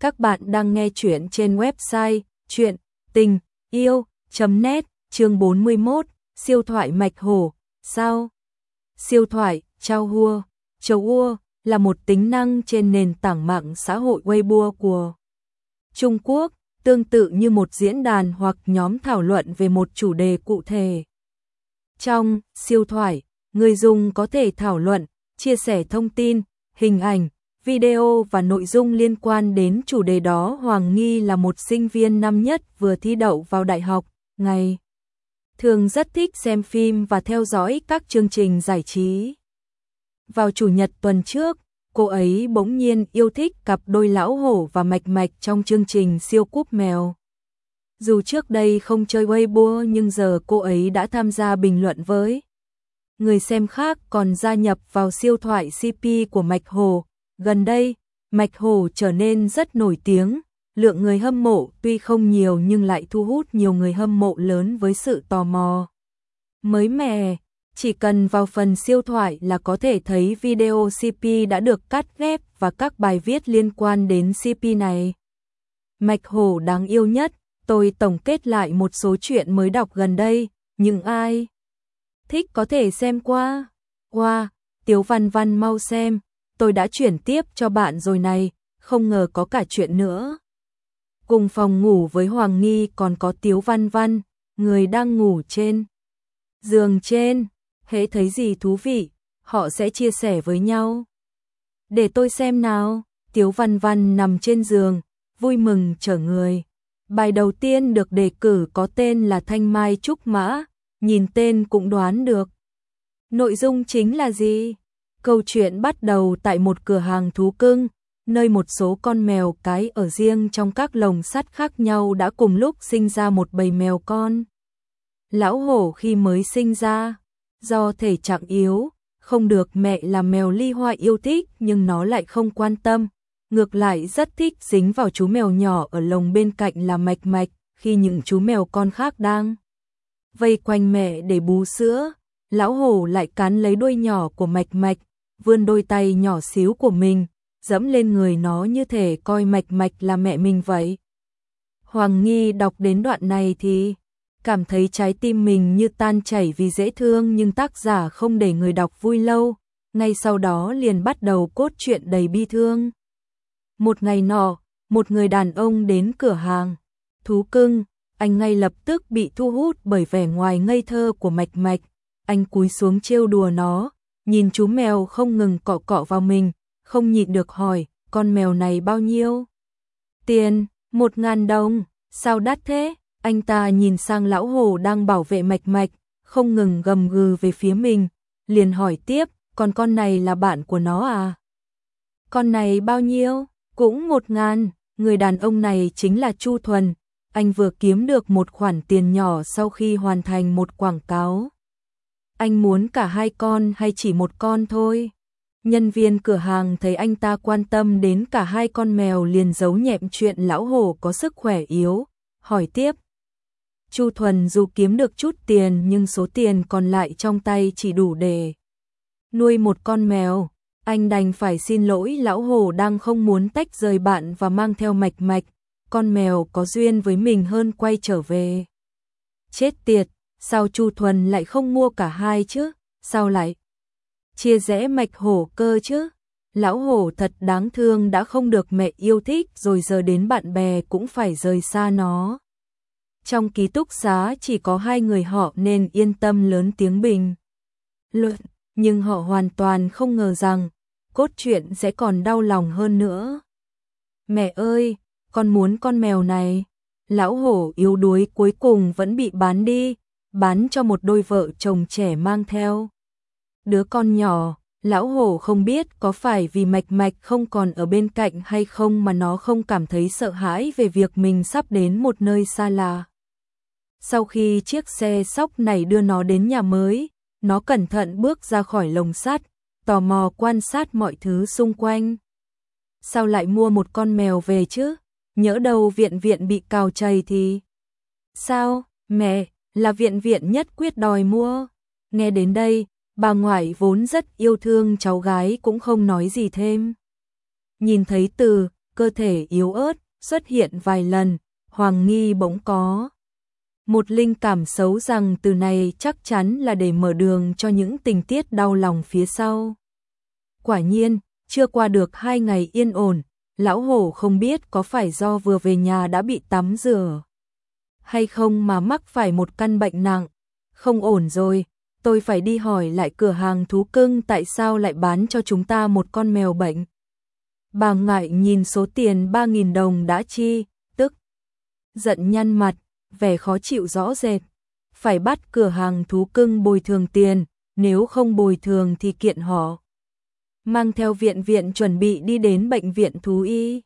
Các bạn đang nghe chuyện trên website chuyện tình yêu.net chương 41 siêu thoại mạch hổ. Sao? Siêu thoại, trao hua, châu ua là một tính năng trên nền tảng mạng xã hội Weibo của Trung Quốc, tương tự như một diễn đàn hoặc nhóm thảo luận về một chủ đề cụ thể. Trong siêu thoại, người dùng có thể thảo luận, chia sẻ thông tin, hình ảnh, video và nội dung liên quan đến chủ đề đó. Hoàng Nghi là một sinh viên năm nhất vừa thi đậu vào đại học, ngày thường rất thích xem phim và theo dõi các chương trình giải trí. Vào chủ nhật tuần trước, cô ấy bỗng nhiên yêu thích cặp đôi lão hổ và mạch mạch trong chương trình siêu cúp mèo. Dù trước đây không chơi Weibo nhưng giờ cô ấy đã tham gia bình luận với người xem khác còn gia nhập vào siêu thoại CP của Mạch Hồ. Gần đây, Mạch Hồ trở nên rất nổi tiếng, lượng người hâm mộ tuy không nhiều nhưng lại thu hút nhiều người hâm mộ lớn với sự tò mò. Mới mẻ, chỉ cần vào phần siêu thoại là có thể thấy video CP đã được cắt ghép và các bài viết liên quan đến CP này. Mạch Hồ đáng yêu nhất, tôi tổng kết lại một số chuyện mới đọc gần đây, những ai thích có thể xem qua. Qua, Tiếu Văn Văn mau xem, tôi đã chuyển tiếp cho bạn rồi này, không ngờ có cả chuyện nữa. Cùng phòng ngủ với Hoàng Nghi còn có Tiếu Văn Văn, người đang ngủ trên giường trên, hễ thấy gì thú vị, họ sẽ chia sẻ với nhau. Để tôi xem nào, Tiếu Văn Văn nằm trên giường, vui mừng chờ người. Bài đầu tiên được đề cử có tên là Thanh Mai Trúc Mã, nhìn tên cũng đoán được. Nội dung chính là gì? Câu chuyện bắt đầu tại một cửa hàng thú cưng, nơi một số con mèo cái ở riêng trong các lồng sắt khác nhau đã cùng lúc sinh ra một bầy mèo con. Lão hổ khi mới sinh ra, do thể trạng yếu, không được mẹ là mèo ly hoa yêu thích nhưng nó lại không quan tâm, ngược lại rất thích dính vào chú mèo nhỏ ở lồng bên cạnh là mạch mạch, khi những chú mèo con khác đang vây quanh mẹ để bú sữa, lão hổ lại cắn lấy đuôi nhỏ của mạch mạch, vươn đôi tay nhỏ xíu của mình, dẫm lên người nó như thể coi mạch mạch là mẹ mình vậy. Hoàng Nghi đọc đến đoạn này thì cảm thấy trái tim mình như tan chảy vì dễ thương nhưng tác giả không để người đọc vui lâu, ngay sau đó liền bắt đầu cốt truyện đầy bi thương. Một ngày nọ, một người đàn ông đến cửa hàng, thú cưng, anh ngay lập tức bị thu hút bởi vẻ ngoài ngây thơ của mạch mạch, anh cúi xuống trêu đùa nó, nhìn chú mèo không ngừng cọ cọ vào mình, không nhịn được hỏi, con mèo này bao nhiêu? Tiền, một ngàn đồng, sao đắt thế? Anh ta nhìn sang lão hồ đang bảo vệ mạch mạch, không ngừng gầm gừ về phía mình, liền hỏi tiếp, còn con này là bạn của nó à? Con này bao nhiêu? Cũng một ngàn, người đàn ông này chính là Chu Thuần, anh vừa kiếm được một khoản tiền nhỏ sau khi hoàn thành một quảng cáo. Anh muốn cả hai con hay chỉ một con thôi? Nhân viên cửa hàng thấy anh ta quan tâm đến cả hai con mèo liền giấu nhẹm chuyện lão hổ có sức khỏe yếu, hỏi tiếp. Chu Thuần dù kiếm được chút tiền nhưng số tiền còn lại trong tay chỉ đủ để nuôi một con mèo. Anh đành phải xin lỗi lão hổ đang không muốn tách rời bạn và mang theo mạch mạch, con mèo có duyên với mình hơn quay trở về. Chết tiệt, sao Chu Thuần lại không mua cả hai chứ? Sao lại chia rẽ mạch hổ cơ chứ? Lão hổ thật đáng thương đã không được mẹ yêu thích rồi giờ đến bạn bè cũng phải rời xa nó. Trong ký túc xá chỉ có hai người họ nên yên tâm lớn tiếng bình. Luận, nhưng họ hoàn toàn không ngờ rằng cốt truyện sẽ còn đau lòng hơn nữa. Mẹ ơi, con muốn con mèo này. Lão hổ yếu đuối cuối cùng vẫn bị bán đi, bán cho một đôi vợ chồng trẻ mang theo. Đứa con nhỏ, lão hổ không biết có phải vì mạch mạch không còn ở bên cạnh hay không mà nó không cảm thấy sợ hãi về việc mình sắp đến một nơi xa lạ. Sau khi chiếc xe sóc này đưa nó đến nhà mới, nó cẩn thận bước ra khỏi lồng sắt, tò mò quan sát mọi thứ xung quanh. Sao lại mua một con mèo về chứ? nhỡ đầu viện viện bị cào chày thì... Sao, mẹ, là viện viện nhất quyết đòi mua. Nghe đến đây, bà ngoại vốn rất yêu thương cháu gái cũng không nói gì thêm. Nhìn thấy từ, cơ thể yếu ớt, xuất hiện vài lần, Hoàng Nghi bỗng có. Một linh cảm xấu rằng từ này chắc chắn là để mở đường cho những tình tiết đau lòng phía sau. Quả nhiên, chưa qua được hai ngày yên ổn, lão hổ không biết có phải do vừa về nhà đã bị tắm rửa hay không mà mắc phải một căn bệnh nặng. Không ổn rồi, tôi phải đi hỏi lại cửa hàng thú cưng tại sao lại bán cho chúng ta một con mèo bệnh. Bà ngại nhìn số tiền 3.000 đồng đã chi, tức giận nhăn mặt, vẻ khó chịu rõ rệt. Phải bắt cửa hàng thú cưng bồi thường tiền, nếu không bồi thường thì kiện họ. Mang theo viện viện chuẩn bị đi đến bệnh viện thú y.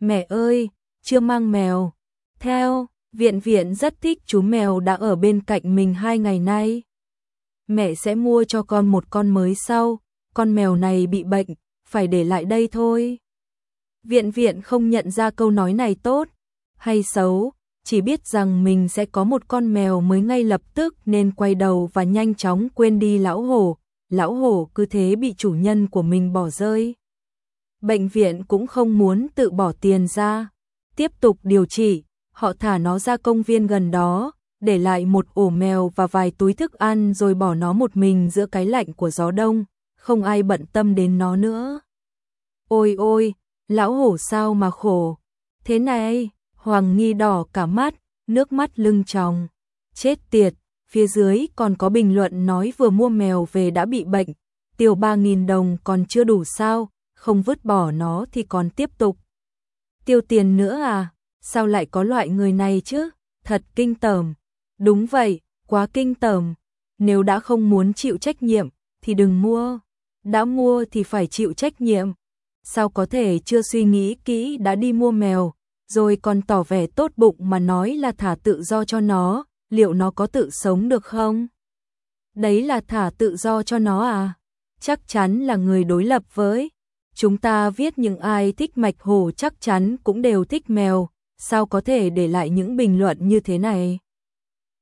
Mẹ ơi, chưa mang mèo. Theo, viện viện rất thích chú mèo đã ở bên cạnh mình hai ngày nay. Mẹ sẽ mua cho con một con mới sau, con mèo này bị bệnh, phải để lại đây thôi. Viện viện không nhận ra câu nói này tốt hay xấu, chỉ biết rằng mình sẽ có một con mèo mới ngay lập tức nên quay đầu và nhanh chóng quên đi lão hổ, lão hổ cứ thế bị chủ nhân của mình bỏ rơi. Bệnh viện cũng không muốn tự bỏ tiền ra, tiếp tục điều trị, họ thả nó ra công viên gần đó, để lại một ổ mèo và vài túi thức ăn rồi bỏ nó một mình giữa cái lạnh của gió đông, không ai bận tâm đến nó nữa. Ôi ôi, lão hổ sao mà khổ. Thế này, Hoàng Nghi đỏ cả mắt, nước mắt lưng tròng. Chết tiệt, phía dưới còn có bình luận nói vừa mua mèo về đã bị bệnh, tiêu 3.000 đồng còn chưa đủ sao, không vứt bỏ nó thì còn tiếp tục. Tiêu tiền nữa à, sao lại có loại người này chứ, thật kinh tởm. Đúng vậy, quá kinh tởm. Nếu đã không muốn chịu trách nhiệm, thì đừng mua. Đã mua thì phải chịu trách nhiệm. Sao có thể chưa suy nghĩ kỹ đã đi mua mèo, rồi còn tỏ vẻ tốt bụng mà nói là thả tự do cho nó, liệu nó có tự sống được không? Đấy là thả tự do cho nó à? Chắc chắn là người đối lập với. Chúng ta viết những ai thích mạch hổ chắc chắn cũng đều thích mèo, sao có thể để lại những bình luận như thế này?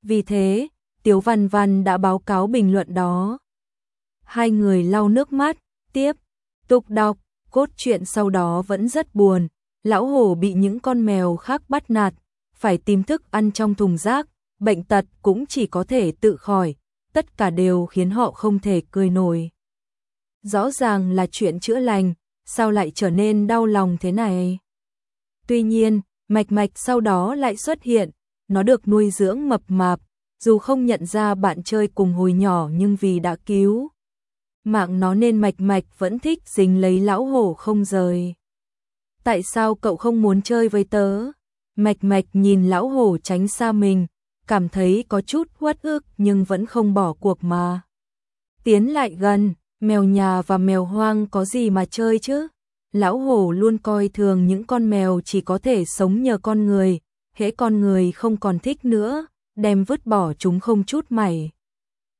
Vì thế, Tiếu Văn Văn đã báo cáo bình luận đó. Hai người lau nước mắt, tiếp, tục đọc, cốt truyện sau đó vẫn rất buồn. Lão hổ bị những con mèo khác bắt nạt, phải tìm thức ăn trong thùng rác, bệnh tật cũng chỉ có thể tự khỏi, tất cả đều khiến họ không thể cười nổi. Rõ ràng là chuyện chữa lành, sao lại trở nên đau lòng thế này? Tuy nhiên, mạch mạch sau đó lại xuất hiện, nó được nuôi dưỡng mập mạp, dù không nhận ra bạn chơi cùng hồi nhỏ nhưng vì đã cứu. Mạng nó nên mạch mạch vẫn thích dính lấy lão hổ không rời. Tại sao cậu không muốn chơi với tớ? Mạch mạch nhìn lão hổ tránh xa mình, cảm thấy có chút uất ức nhưng vẫn không bỏ cuộc mà. Tiến lại gần, mèo nhà và mèo hoang có gì mà chơi chứ? Lão hổ luôn coi thường những con mèo chỉ có thể sống nhờ con người, hễ con người không còn thích nữa, đem vứt bỏ chúng không chút mảy.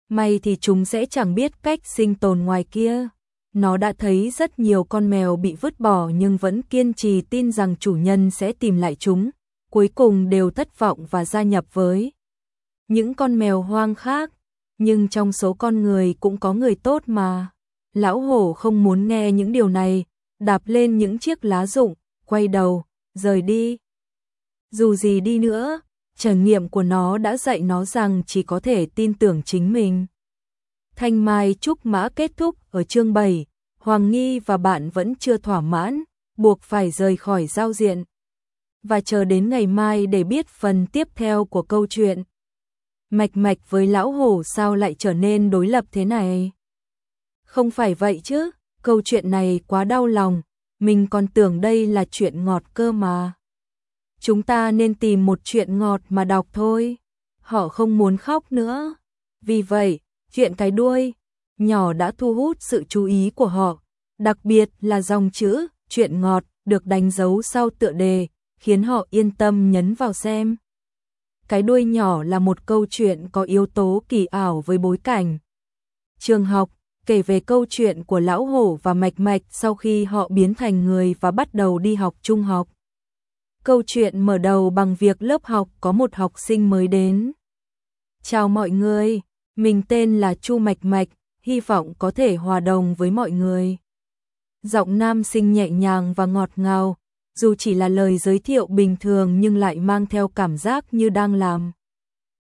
May thì chúng sẽ chẳng biết cách sinh tồn ngoài kia. Nó đã thấy rất nhiều con mèo bị vứt bỏ nhưng vẫn kiên trì tin rằng chủ nhân sẽ tìm lại chúng, cuối cùng đều thất vọng và gia nhập với những con mèo hoang khác. Nhưng trong số con người cũng có người tốt mà. Lão hổ không muốn nghe những điều này, đạp lên những chiếc lá rụng, quay đầu, rời đi. Dù gì đi nữa, trải nghiệm của nó đã dạy nó rằng chỉ có thể tin tưởng chính mình. Thanh Mai Trúc Mã kết thúc ở chương 7, Hoàng Nghi và bạn vẫn chưa thỏa mãn, buộc phải rời khỏi giao diện. Và chờ đến ngày mai để biết phần tiếp theo của câu chuyện. Mạch mạch với lão hổ sao lại trở nên đối lập thế này? Không phải vậy chứ, câu chuyện này quá đau lòng, mình còn tưởng đây là chuyện ngọt cơ mà. Chúng ta nên tìm một chuyện ngọt mà đọc thôi. Họ không muốn khóc nữa. Vì vậy, chuyện cái đuôi nhỏ đã thu hút sự chú ý của họ, đặc biệt là dòng chữ chuyện ngọt được đánh dấu sau tựa đề, khiến họ yên tâm nhấn vào xem. Cái đuôi nhỏ là một câu chuyện có yếu tố kỳ ảo với bối cảnh. Trường học kể về câu chuyện của lão hổ và mạch mạch sau khi họ biến thành người và bắt đầu đi học trung học. Câu chuyện mở đầu bằng việc lớp học có một học sinh mới đến. Chào mọi người, mình tên là Chu Mạch Mạch, hy vọng có thể hòa đồng với mọi người. Giọng nam sinh nhẹ nhàng và ngọt ngào, dù chỉ là lời giới thiệu bình thường nhưng lại mang theo cảm giác như đang làm.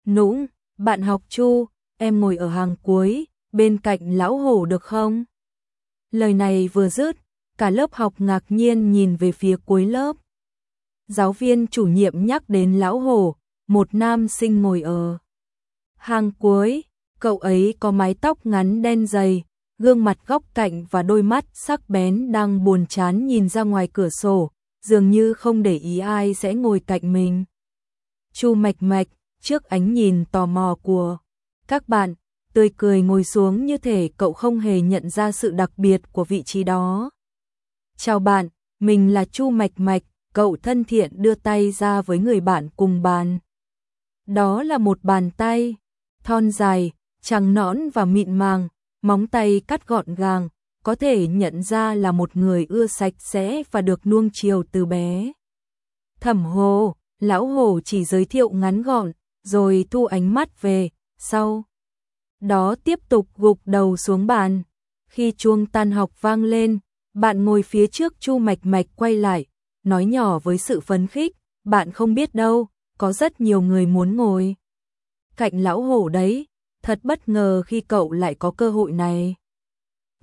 Nũng, bạn học Chu, em ngồi ở hàng cuối, bên cạnh lão hổ được không? Lời này vừa dứt, cả lớp học ngạc nhiên nhìn về phía cuối lớp. Giáo viên chủ nhiệm nhắc đến lão hổ, một nam sinh ngồi ở hàng cuối, cậu ấy có mái tóc ngắn đen dày, gương mặt góc cạnh và đôi mắt sắc bén đang buồn chán nhìn ra ngoài cửa sổ, dường như không để ý ai sẽ ngồi cạnh mình. Chu mạch mạch, trước ánh nhìn tò mò của các bạn, tươi cười ngồi xuống như thể cậu không hề nhận ra sự đặc biệt của vị trí đó. Chào bạn, mình là Chu Mạch Mạch, cậu thân thiện đưa tay ra với người bạn cùng bàn. Đó là một bàn tay, thon dài, trắng nõn và mịn màng, móng tay cắt gọn gàng, có thể nhận ra là một người ưa sạch sẽ và được nuông chiều từ bé. Thẩm hồ, lão hồ chỉ giới thiệu ngắn gọn, rồi thu ánh mắt về, sau. Đó tiếp tục gục đầu xuống bàn. Khi chuông tan học vang lên, bạn ngồi phía trước Chu Mạch Mạch quay lại, nói nhỏ với sự phấn khích, bạn không biết đâu, có rất nhiều người muốn ngồi. Cạnh lão hổ đấy, thật bất ngờ khi cậu lại có cơ hội này.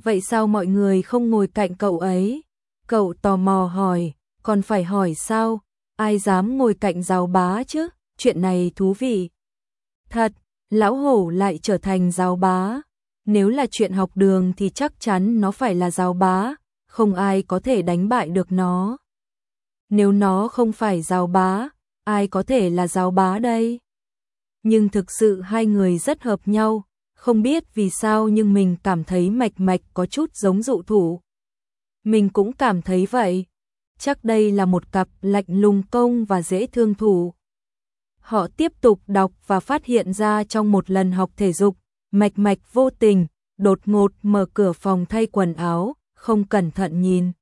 Vậy sao mọi người không ngồi cạnh cậu ấy? Cậu tò mò hỏi, còn phải hỏi sao? Ai dám ngồi cạnh giáo bá chứ? Chuyện này thú vị. Thật, lão hổ lại trở thành giáo bá. Nếu là chuyện học đường thì chắc chắn nó phải là giáo bá, không ai có thể đánh bại được nó. Nếu nó không phải giáo bá, ai có thể là giáo bá đây? Nhưng thực sự hai người rất hợp nhau, không biết vì sao nhưng mình cảm thấy mạch mạch có chút giống dụ thủ. Mình cũng cảm thấy vậy. Chắc đây là một cặp lạnh lùng công và dễ thương thủ. Họ tiếp tục đọc và phát hiện ra trong một lần học thể dục, mạch mạch vô tình, đột ngột mở cửa phòng thay quần áo, không cẩn thận nhìn.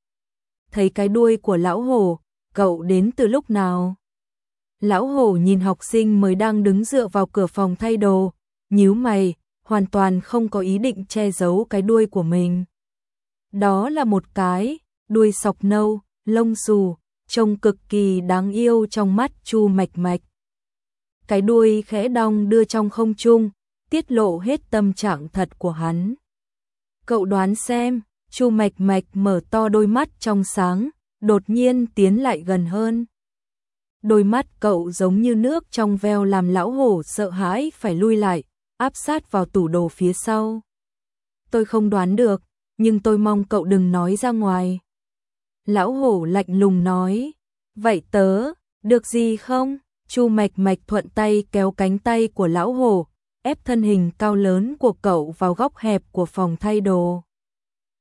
Thấy cái đuôi của lão hổ, cậu đến từ lúc nào? Lão hổ nhìn học sinh mới đang đứng dựa vào cửa phòng thay đồ, nhíu mày, hoàn toàn không có ý định che giấu cái đuôi của mình. Đó là một cái, đuôi sọc nâu, lông xù, trông cực kỳ đáng yêu trong mắt Chu Mạch Mạch. Cái đuôi khẽ đong đưa trong không trung, tiết lộ hết tâm trạng thật của hắn. Cậu đoán xem, Chu Mạch Mạch mở to đôi mắt trong sáng, đột nhiên tiến lại gần hơn. Đôi mắt cậu giống như nước trong veo làm lão hổ sợ hãi phải lui lại, áp sát vào tủ đồ phía sau. Tôi không đoán được, nhưng tôi mong cậu đừng nói ra ngoài. Lão hổ lạnh lùng nói, vậy tớ, được gì không? Chu mạch mạch thuận tay kéo cánh tay của lão hổ, ép thân hình cao lớn của cậu vào góc hẹp của phòng thay đồ.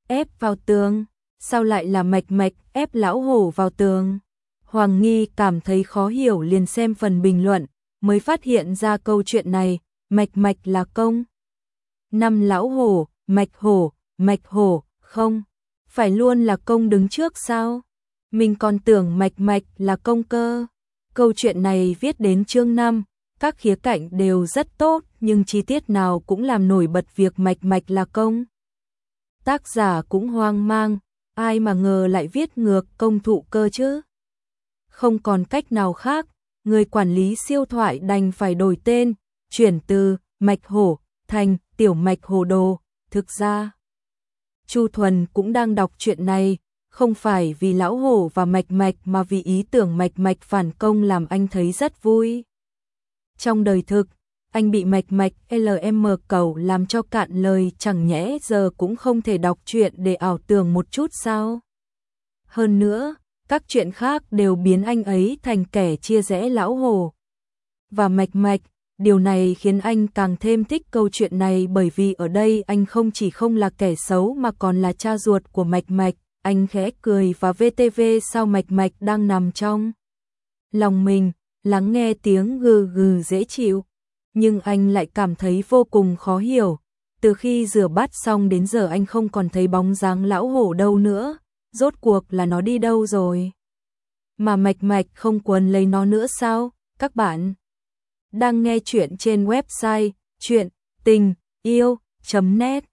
Ép vào tường, sao lại là mạch mạch ép lão hổ vào tường? Hoàng Nghi cảm thấy khó hiểu liền xem phần bình luận, mới phát hiện ra câu chuyện này, mạch mạch là công. Năm lão hổ, mạch hổ, mạch hổ, không, phải luôn là công đứng trước sao? Mình còn tưởng mạch mạch là công cơ. Câu chuyện này viết đến chương 5, các khía cạnh đều rất tốt nhưng chi tiết nào cũng làm nổi bật việc mạch mạch là công. Tác giả cũng hoang mang, ai mà ngờ lại viết ngược công thụ cơ chứ? Không còn cách nào khác, người quản lý siêu thoại đành phải đổi tên, chuyển từ mạch hổ thành tiểu mạch hồ đồ. Thực ra, Chu Thuần cũng đang đọc chuyện này, không phải vì lão hổ và mạch mạch mà vì ý tưởng mạch mạch phản công làm anh thấy rất vui. Trong đời thực, anh bị mạch mạch LM cầu làm cho cạn lời chẳng nhẽ giờ cũng không thể đọc chuyện để ảo tưởng một chút sao. Hơn nữa, các chuyện khác đều biến anh ấy thành kẻ chia rẽ lão hồ. Và mạch mạch, điều này khiến anh càng thêm thích câu chuyện này bởi vì ở đây anh không chỉ không là kẻ xấu mà còn là cha ruột của mạch mạch, anh khẽ cười và VTV sao mạch mạch đang nằm trong. Lòng mình, lắng nghe tiếng gừ gừ dễ chịu, nhưng anh lại cảm thấy vô cùng khó hiểu. Từ khi rửa bát xong đến giờ anh không còn thấy bóng dáng lão hổ đâu nữa rốt cuộc là nó đi đâu rồi? Mà mạch mạch không quần lấy nó nữa sao? Các bạn đang nghe chuyện trên website chuyện tình yêu.net